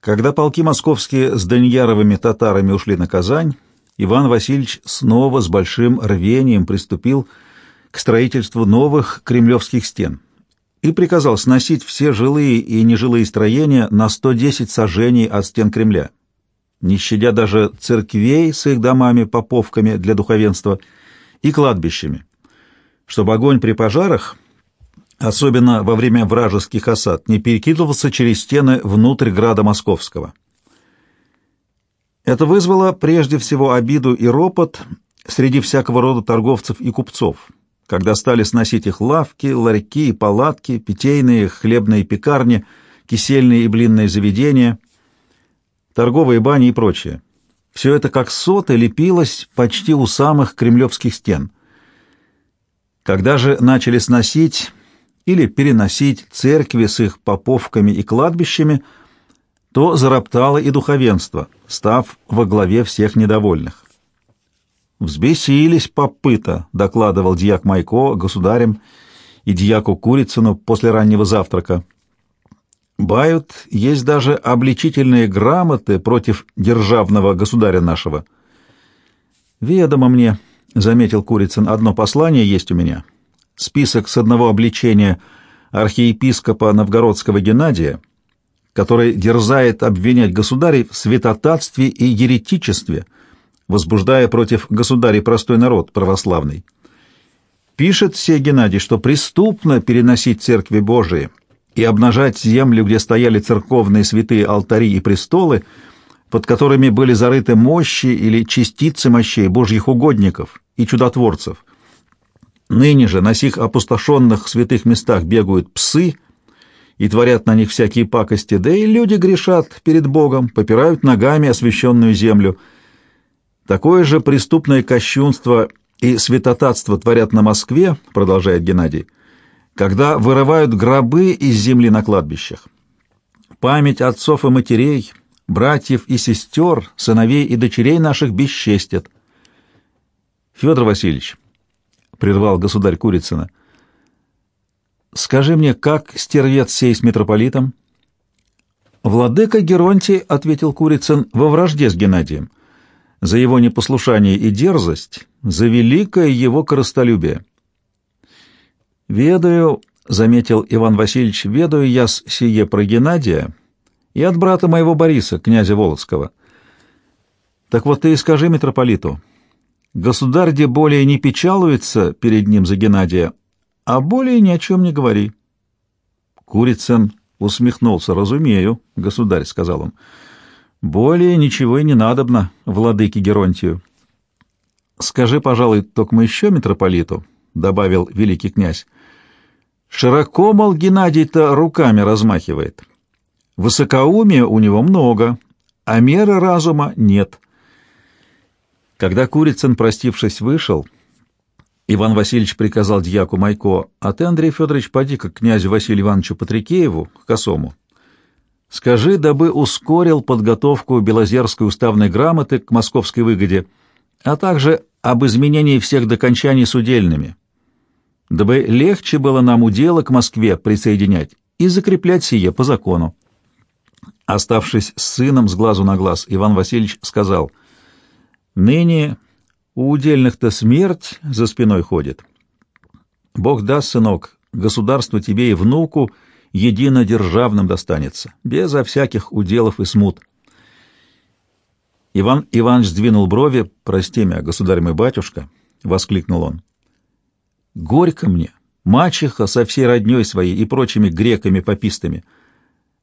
Когда полки московские с Даньяровыми татарами ушли на Казань, Иван Васильевич снова с большим рвением приступил к строительству новых кремлевских стен и приказал сносить все жилые и нежилые строения на 110 сажений от стен Кремля, не щадя даже церквей с их домами, поповками для духовенства и кладбищами, чтобы огонь при пожарах — особенно во время вражеских осад, не перекидывался через стены внутрь града Московского. Это вызвало прежде всего обиду и ропот среди всякого рода торговцев и купцов, когда стали сносить их лавки, ларьки и палатки, питейные, хлебные пекарни, кисельные и блинные заведения, торговые бани и прочее. Все это как соты лепилось почти у самых кремлевских стен. Когда же начали сносить или переносить церкви с их поповками и кладбищами, то зароптало и духовенство, став во главе всех недовольных. «Взбесились попыта», — докладывал дьяк Майко государем и дьяку Курицыну после раннего завтрака. «Бают, есть даже обличительные грамоты против державного государя нашего». «Ведомо мне», — заметил Курицын, — «одно послание есть у меня» список с одного обличения архиепископа Новгородского Геннадия, который дерзает обвинять государей в святотатстве и еретичестве, возбуждая против государей простой народ православный. Пишет все Геннадий, что преступно переносить церкви Божии и обнажать землю, где стояли церковные святые алтари и престолы, под которыми были зарыты мощи или частицы мощей Божьих угодников и чудотворцев – Ныне же на сих опустошенных святых местах бегают псы и творят на них всякие пакости, да и люди грешат перед Богом, попирают ногами освященную землю. Такое же преступное кощунство и святотатство творят на Москве, продолжает Геннадий, когда вырывают гробы из земли на кладбищах. Память отцов и матерей, братьев и сестер, сыновей и дочерей наших бесчестят. Федор Васильевич, прервал государь Курицына. «Скажи мне, как стервец сей с митрополитом?» «Владыка Геронтий», — ответил Курицын, — «во вражде с Геннадием. За его непослушание и дерзость, за великое его коростолюбие». «Ведаю», — заметил Иван Васильевич, — «ведаю я сие про Геннадия и от брата моего Бориса, князя Володского. Так вот ты и скажи митрополиту, Государь где более не печалуется перед ним за Геннадия, а более ни о чем не говори. Курицын усмехнулся. «Разумею, государь», — сказал он. «Более ничего и не надобно, владыке Геронтию». «Скажи, пожалуй, только еще митрополиту», — добавил великий князь. «Широко, мол, Геннадий-то руками размахивает. Высокоумия у него много, а меры разума нет». Когда Курицын, простившись, вышел, Иван Васильевич приказал дьяку Майко, «А ты, Андрей Федорович, поди к князю Василию Ивановичу Патрикееву, к косому. Скажи, дабы ускорил подготовку Белозерской уставной грамоты к московской выгоде, а также об изменении всех докончаний судельными, дабы легче было нам удела к Москве присоединять и закреплять сие по закону». Оставшись с сыном с глазу на глаз, Иван Васильевич сказал — Ныне у удельных-то смерть за спиной ходит. Бог даст, сынок, государство тебе и внуку единодержавным достанется, безо всяких уделов и смут. Иван Иванович сдвинул брови. «Прости меня, государь мой батюшка!» — воскликнул он. «Горько мне, мачеха со всей родней своей и прочими греками-попистами.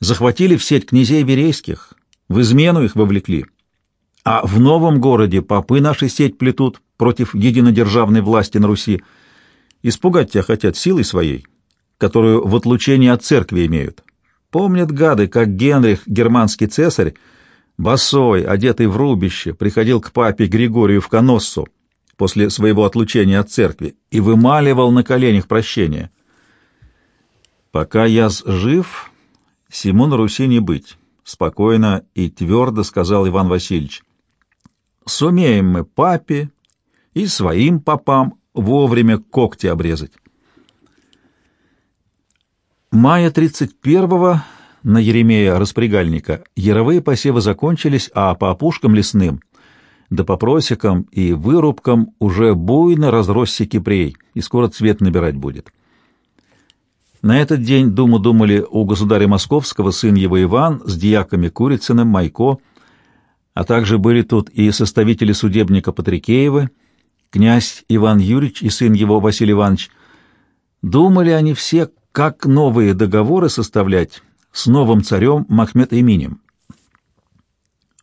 Захватили в сеть князей верейских, в измену их вовлекли. А в новом городе попы наши сеть плетут против единодержавной власти на Руси. Испугать тебя хотят силой своей, которую в отлучении от церкви имеют. Помнят гады, как Генрих, германский цесарь, босой, одетый в рубище, приходил к папе Григорию в Коноссу после своего отлучения от церкви и вымаливал на коленях прощения. «Пока я жив, сему на Руси не быть», — спокойно и твердо сказал Иван Васильевич. Сумеем мы папе и своим попам вовремя когти обрезать. Мая 31-го на Еремея распрягальника, яровые посевы закончились, а по опушкам лесным, да по просекам и вырубкам уже буйно разросся кипрей, и скоро цвет набирать будет. На этот день думу думали у государя Московского сын его Иван с дьяками Курицыным, Майко, а также были тут и составители судебника Патрикеевы, князь Иван Юрьевич и сын его Василий Иванович. Думали они все, как новые договоры составлять с новым царем Махмед Эминем.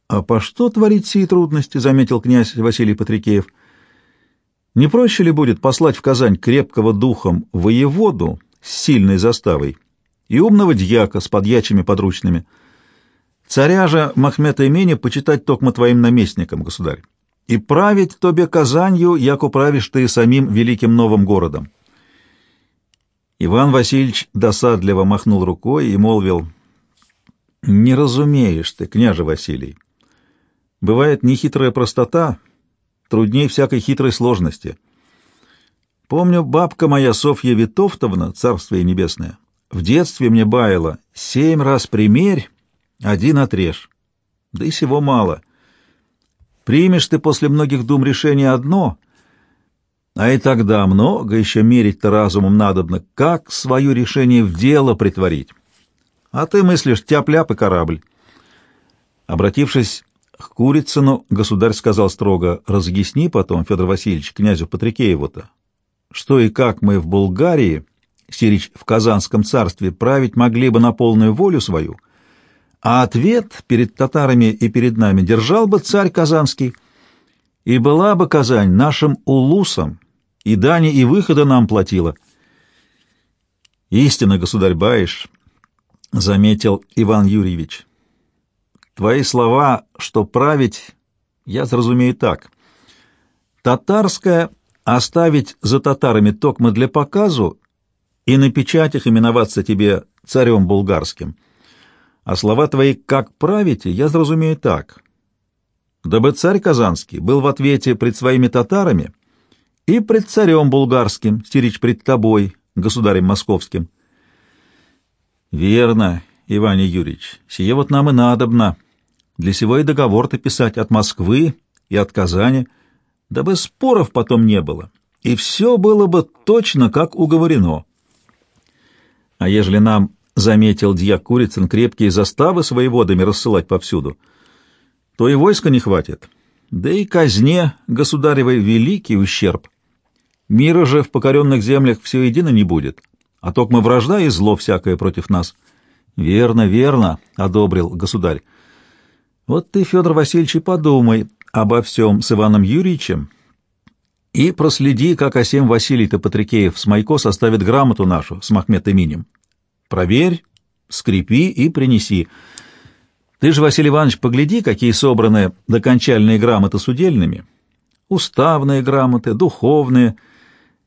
«А по что творить сии трудности?» — заметил князь Василий Патрикеев. «Не проще ли будет послать в Казань крепкого духом воеводу с сильной заставой и умного дьяка с подьячими подручными?» Царя же Махмета имени почитать токмо твоим наместником, государь, и править тобе Казанью, яко правишь ты самим великим новым городом. Иван Васильевич досадливо махнул рукой и молвил, «Не разумеешь ты, княже Василий. Бывает нехитрая простота, трудней всякой хитрой сложности. Помню, бабка моя Софья Витовтовна, царствие небесное, в детстве мне баяла, семь раз примерь, один отрежь. Да и всего мало. Примешь ты после многих дум решение одно, а и тогда много еще мерить-то разумом надобно, как свое решение в дело притворить. А ты мыслишь тяп-ляп и корабль. Обратившись к Курицыну, государь сказал строго, «Разъясни потом, Федор Васильевич, князю Патрикееву-то, что и как мы в Булгарии, сирич в Казанском царстве, править могли бы на полную волю свою, а ответ перед татарами и перед нами держал бы царь Казанский, и была бы Казань нашим улусом, и дани и выхода нам платила. Истинно, государь Баиш, — заметил Иван Юрьевич, — твои слова, что править, я разумею так. Татарское оставить за татарами токмо для показу и на печатях именоваться тебе царем булгарским — а слова твои «как правите» я зразумею так. Дабы царь Казанский был в ответе пред своими татарами и пред царем булгарским, стеречь пред тобой, государем московским. Верно, Иван Юрьевич, сие вот нам и надобно. Для сего и договор-то писать от Москвы и от Казани, дабы споров потом не было, и все было бы точно, как уговорено. А ежели нам заметил дьяк Курицын, крепкие заставы с воеводами рассылать повсюду, то и войска не хватит. Да и казне государевой великий ущерб. Мира же в покоренных землях все едино не будет, а токмо вражда и зло всякое против нас. Верно, верно, — одобрил государь. Вот ты, Федор Васильевич, подумай обо всем с Иваном Юрьевичем и проследи, как Асем Василий-то Патрикеев с Майко составит грамоту нашу с Махмед Эминем. Проверь, скрепи и принеси. Ты же, Василий Иванович, погляди, какие собраны докончальные грамоты с. Уставные грамоты, духовные,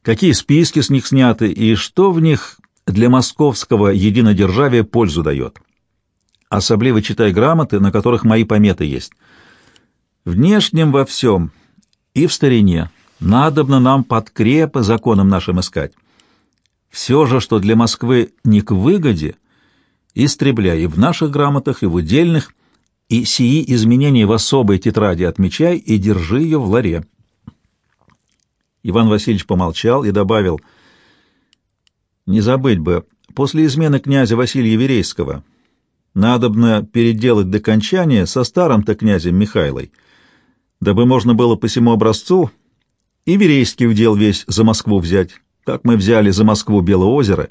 какие списки с них сняты и что в них для московского единодержавия пользу дает. Особливо читай грамоты, на которых мои пометы есть. Внешнем во всем и в старине надобно нам подкрепы законам нашим искать. Все же, что для Москвы не к выгоде, истребляй и в наших грамотах, и в удельных, и сии изменения в особой тетради отмечай и держи ее в ларе. Иван Васильевич помолчал и добавил, «Не забыть бы, после измены князя Василия Верейского надобно переделать до кончания со старым-то князем Михайлой, дабы можно было по всему образцу и Верейский удел весь за Москву взять» как мы взяли за Москву Белое озеро,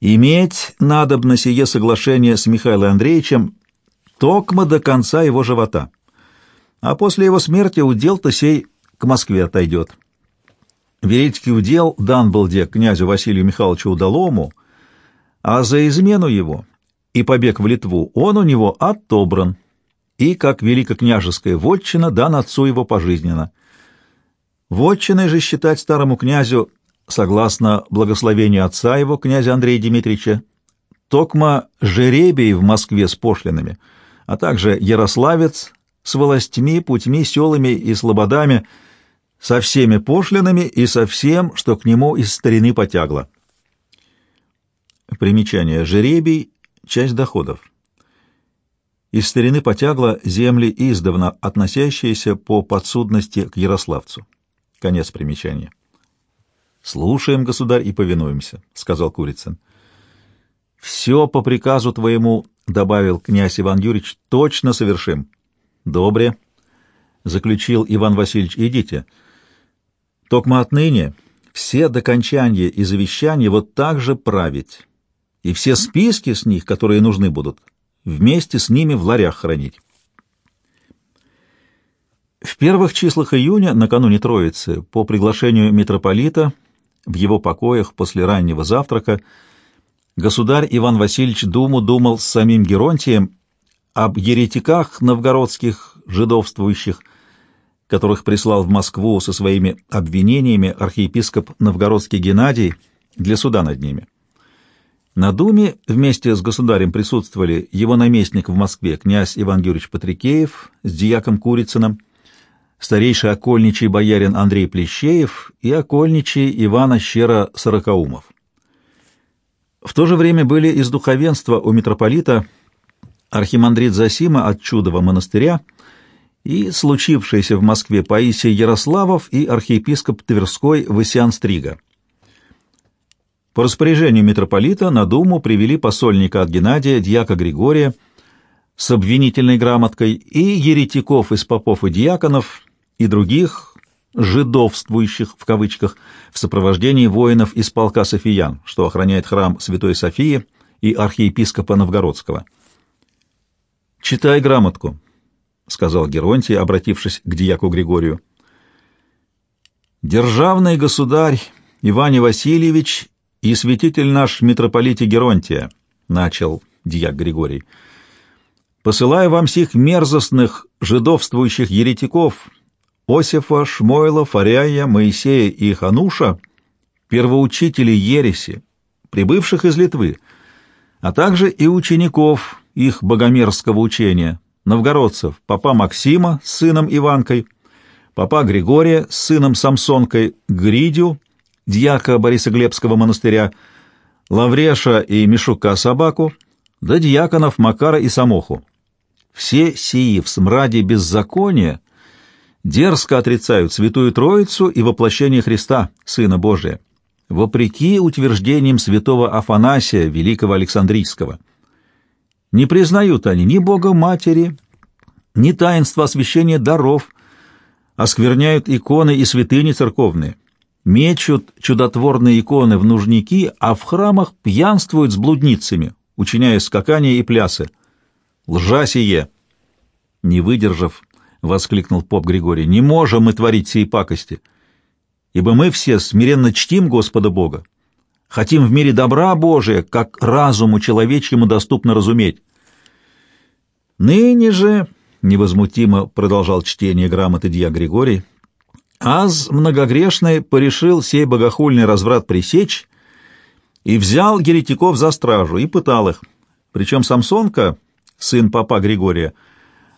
иметь надобно сие соглашение с Михаилом Андреевичем токмо до конца его живота, а после его смерти удел-то сей к Москве отойдет. Верейский удел дан был де князю Василию Михайловичу Удалому, а за измену его и побег в Литву он у него отобран, и, как великокняжеская вотчина, дан отцу его пожизненно. Вотчиной же считать старому князю согласно благословению отца его, князя Андрея Дмитриевича, Токма жеребий в Москве с пошлинами, а также Ярославец с властьми, путьми, селами и слободами, со всеми пошлинами и со всем, что к нему из старины потягло. Примечание. Жеребий — часть доходов. Из старины потягла земли, издавна относящиеся по подсудности к Ярославцу. Конец примечания. «Слушаем, государь, и повинуемся», — сказал Курицын. «Все по приказу твоему», — добавил князь Иван Юрьевич, — «точно совершим». «Добре», — заключил Иван Васильевич, — «идите». «Токма отныне все докончания и завещания вот так же править, и все списки с них, которые нужны будут, вместе с ними в ларях хранить. В первых числах июня, накануне Троицы, по приглашению митрополита, в его покоях после раннего завтрака, государь Иван Васильевич Думу думал с самим Геронтием об еретиках новгородских, жидовствующих, которых прислал в Москву со своими обвинениями архиепископ новгородский Геннадий для суда над ними. На Думе вместе с государем присутствовали его наместник в Москве, князь Иван Юрьевич Патрикеев с дьяком Курицыным, старейший окольничий боярин Андрей Плещеев и окольничий Ивана Щера Сорокаумов. В то же время были из духовенства у митрополита архимандрит Засима от Чудова монастыря и случившийся в Москве Паисий Ярославов и архиепископ Тверской Васян Стрига. По распоряжению митрополита на Думу привели посольника от Геннадия, дьяка Григория, с обвинительной грамоткой и еретиков из попов и диаконов, и других «жидовствующих» в кавычках в сопровождении воинов из полка Софиян, что охраняет храм Святой Софии и архиепископа Новгородского. «Читай грамотку», — сказал Геронтий, обратившись к дьяку Григорию. «Державный государь Иване Васильевич и святитель наш митрополите Геронтия, — начал дьяк Григорий, — посылаю вам сих мерзостных жидовствующих еретиков, Осифа, Шмойла, Фаряя, Моисея и Хануша, первоучителей ереси, прибывших из Литвы, а также и учеников их богомерзкого учения, новгородцев, папа Максима с сыном Иванкой, папа Григория с сыном Самсонкой, Гридю, дьяка Борисоглебского монастыря, Лавреша и Мишука собаку, да дьяконов Макара и Самоху. Все сии в смраде беззакония дерзко отрицают Святую Троицу и воплощение Христа, Сына Божия, вопреки утверждениям святого Афанасия, великого Александрийского. Не признают они ни Бога Матери, ни таинства освящения даров, оскверняют иконы и святыни церковные, мечут чудотворные иконы в нужники, а в храмах пьянствуют с блудницами, учиняя скакания и плясы. Лжа сие! Не выдержав, воскликнул поп Григорий, не можем мы творить сей пакости, ибо мы все смиренно чтим Господа Бога, хотим в мире добра Божия, как разуму человечьему доступно разуметь. Ныне же, — невозмутимо продолжал чтение грамоты Дья Григорий, — Аз многогрешный порешил сей богохульный разврат пресечь и взял еретиков за стражу и пытал их. Причем Самсонка, сын папа Григория,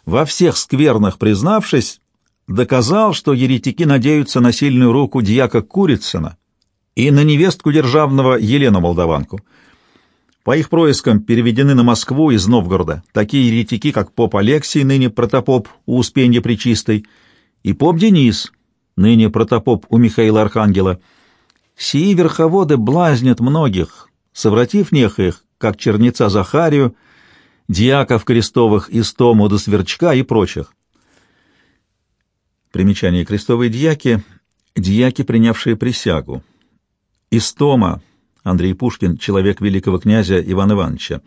во всех сквернах признавшись, доказал, что еретики надеются на сильную руку дьяка Курицына и на невестку державного Елену Молдаванку. По их проискам переведены на Москву из Новгорода такие еретики, как поп Алексий, ныне протопоп у Успенья Пречистой, и поп Денис, ныне протопоп у Михаила Архангела. Сии верховоды блазнят многих, совратив нех их, как черница Захарию, дьяков крестовых Истому до Сверчка и прочих. Примечание крестовые дьяки — дьяки, принявшие присягу. Истома — Андрей Пушкин, человек великого князя Ивана Ивановича.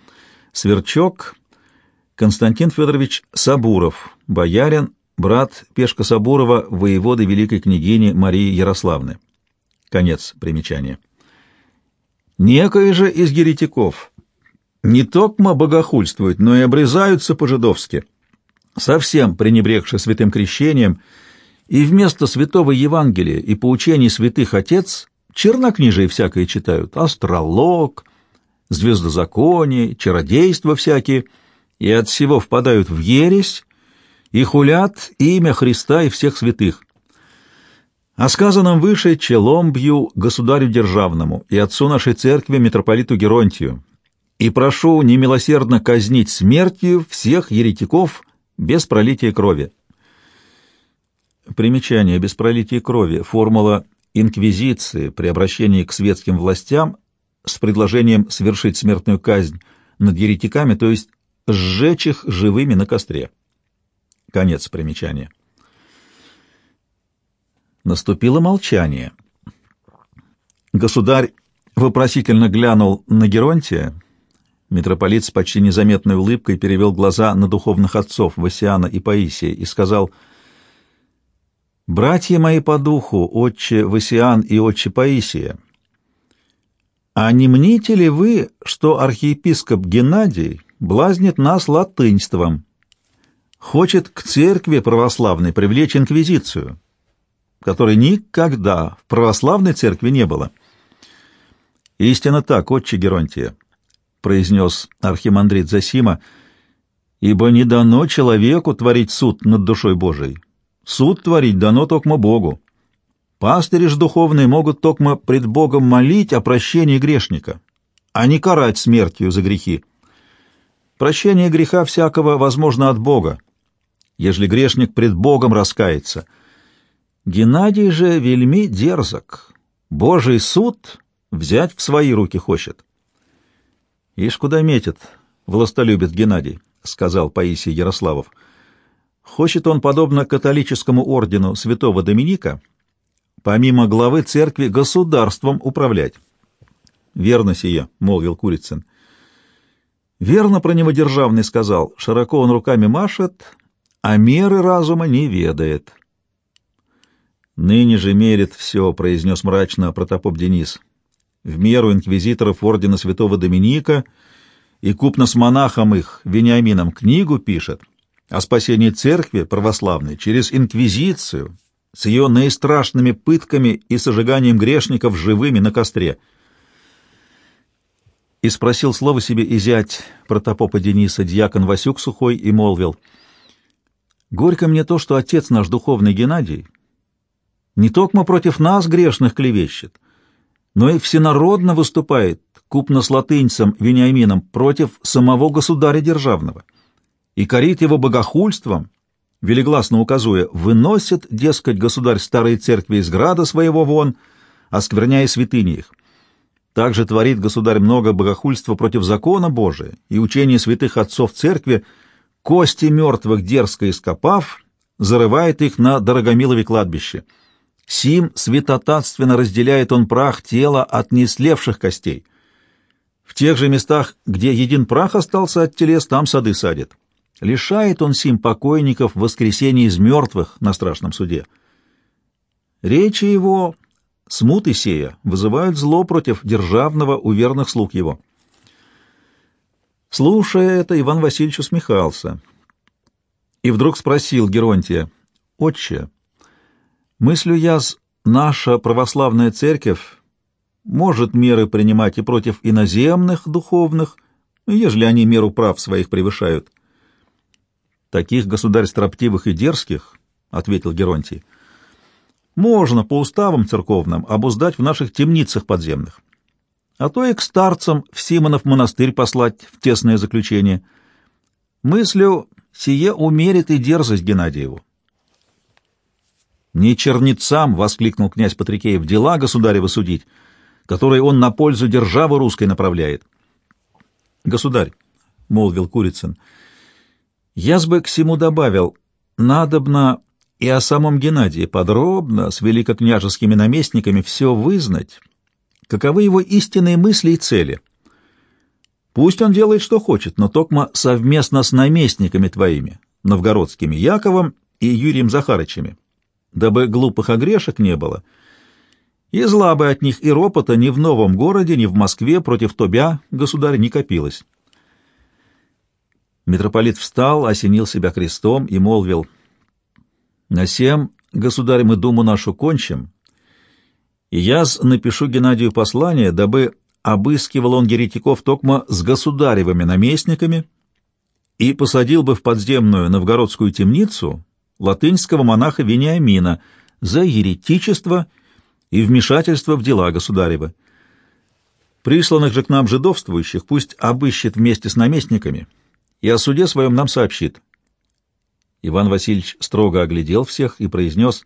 Сверчок — Константин Федорович Сабуров, боярин, брат Пешка Сабурова, воеводы великой княгини Марии Ярославны. Конец примечания. Некое же из еретиков не токмо богохульствуют, но и обрезаются по-жидовски, совсем пренебрегши святым крещением, и вместо святого Евангелия и поучений святых отец чернокнижие всякое читают, астролог, звездозаконие, чародейство всякие, и от всего впадают в ересь, и хулят имя Христа и всех святых. О сказанном выше челом бью государю державному и отцу нашей церкви митрополиту Геронтию, и прошу немилосердно казнить смертью всех еретиков без пролития крови. Примечание без пролития крови. Формула инквизиции при обращении к светским властям с предложением совершить смертную казнь над еретиками, то есть сжечь их живыми на костре. Конец примечания. Наступило молчание. Государь вопросительно глянул на Геронтия. Митрополит с почти незаметной улыбкой перевел глаза на духовных отцов Васиана и Паисия и сказал — «Братья мои по духу, отче Васиан и отче Паисия, а не мните ли вы, что архиепископ Геннадий блазнит нас латынством, хочет к церкви православной привлечь инквизицию, которой никогда в православной церкви не было?» «Истинно так, отче Геронтия», — произнес архимандрит Засима, — «ибо не дано человеку творить суд над душой Божией, Суд творить дано токмо Богу. Пастыри ж духовные могут токмо пред Богом молить о прощении грешника, а не карать смертью за грехи. Прощение греха всякого возможно от Бога, ежели грешник пред Богом раскается. Геннадий же вельми дерзок, Божий суд взять в свои руки хочет. «Ишь, куда метит, властолюбит Геннадий», — сказал Паисий Ярославов. — Хочет он, подобно католическому ордену святого Доминика, помимо главы церкви, государством управлять. «Верно сие», — молвил Курицын. «Верно про него державный сказал, широко он руками машет, а меры разума не ведает». «Ныне же мерит все», — произнес мрачно протопоп Денис. «В меру инквизиторов ордена святого Доминика и купно с монахом их, Вениамином, книгу пишет» о спасении церкви православной через инквизицию с ее наистрашными пытками и сожиганием грешников живыми на костре. И спросил слово себе и зять протопопа Дениса, дьякон Васюк Сухой, и молвил, «Горько мне то, что отец наш духовный Геннадий не только против нас грешных клевещет, но и всенародно выступает, купно с латынцем Вениамином, против самого государя державного» и корит его богохульством, велигласно указуя, выносит, дескать, государь старой церкви из града своего вон, оскверняя святыни их. Также творит государь много богохульства против закона Божия и учения святых отцов церкви, кости мертвых дерзко ископав, зарывает их на Дорогомилове кладбище. Сим святотатственно разделяет он прах тела от неслевших костей. В тех же местах, где един прах остался от телес, там сады садит. Лишает он сим покойников воскресения из мертвых на страшном суде. Речи его, смуты сея, вызывают зло против державного у верных слуг его. Слушая это, Иван Васильевич усмехался и вдруг спросил Геронтия, «Отче, мыслю я, наша православная церковь может меры принимать и против иноземных духовных, ежели они меру прав своих превышают». Таких государь строптивых и дерзких, — ответил Геронтий, — можно по уставам церковным обуздать в наших темницах подземных, а то и к старцам в Симонов монастырь послать в тесное заключение. Мыслю, сие умерит и дерзость Геннадиеву. «Не чернецам!» — воскликнул князь Патрикеев. «Дела государева судить, которые он на пользу державы русской направляет». «Государь», — молвил Курицын, — я бы к всему добавил, надобно и о самом Геннадии подробно, с великокняжескими наместниками, все вызнать, каковы его истинные мысли и цели. Пусть он делает, что хочет, но токмо совместно с наместниками твоими, новгородскими Яковом и Юрием Захарычами, дабы глупых огрешек не было, и зла бы от них и ропота ни в новом городе, ни в Москве против Тобя, государь, не копилось. Митрополит встал, осенил себя крестом и молвил, «На сем, государь, мы думу нашу кончим, и я напишу Геннадию послание, дабы обыскивал он еретиков токмо с государевыми наместниками и посадил бы в подземную новгородскую темницу латынского монаха Вениамина за еретичество и вмешательство в дела государева. Присланных же к нам жидовствующих пусть обыщет вместе с наместниками и о суде своем нам сообщит. Иван Васильевич строго оглядел всех и произнес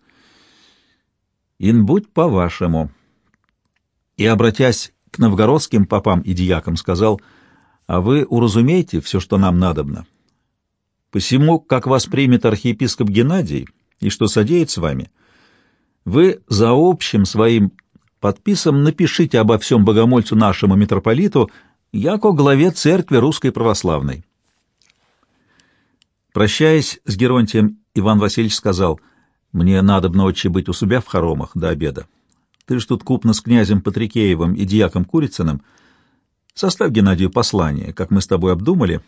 «Ин будь по-вашему». И, обратясь к новгородским попам и дьякам, сказал «А вы уразумейте все, что нам надобно. Посему, как вас примет архиепископ Геннадий и что содеет с вами, вы за общим своим подписом напишите обо всем богомольцу нашему митрополиту, яко главе церкви русской православной. Прощаясь с Геронтием, Иван Васильевич сказал, «Мне надобно отче быть у себя в хоромах до обеда. Ты ж тут купно с князем Патрикеевым и дьяком Курицыным. Составь Геннадию послание, как мы с тобой обдумали,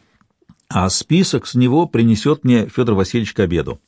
а список с него принесет мне Федор Васильевич к обеду.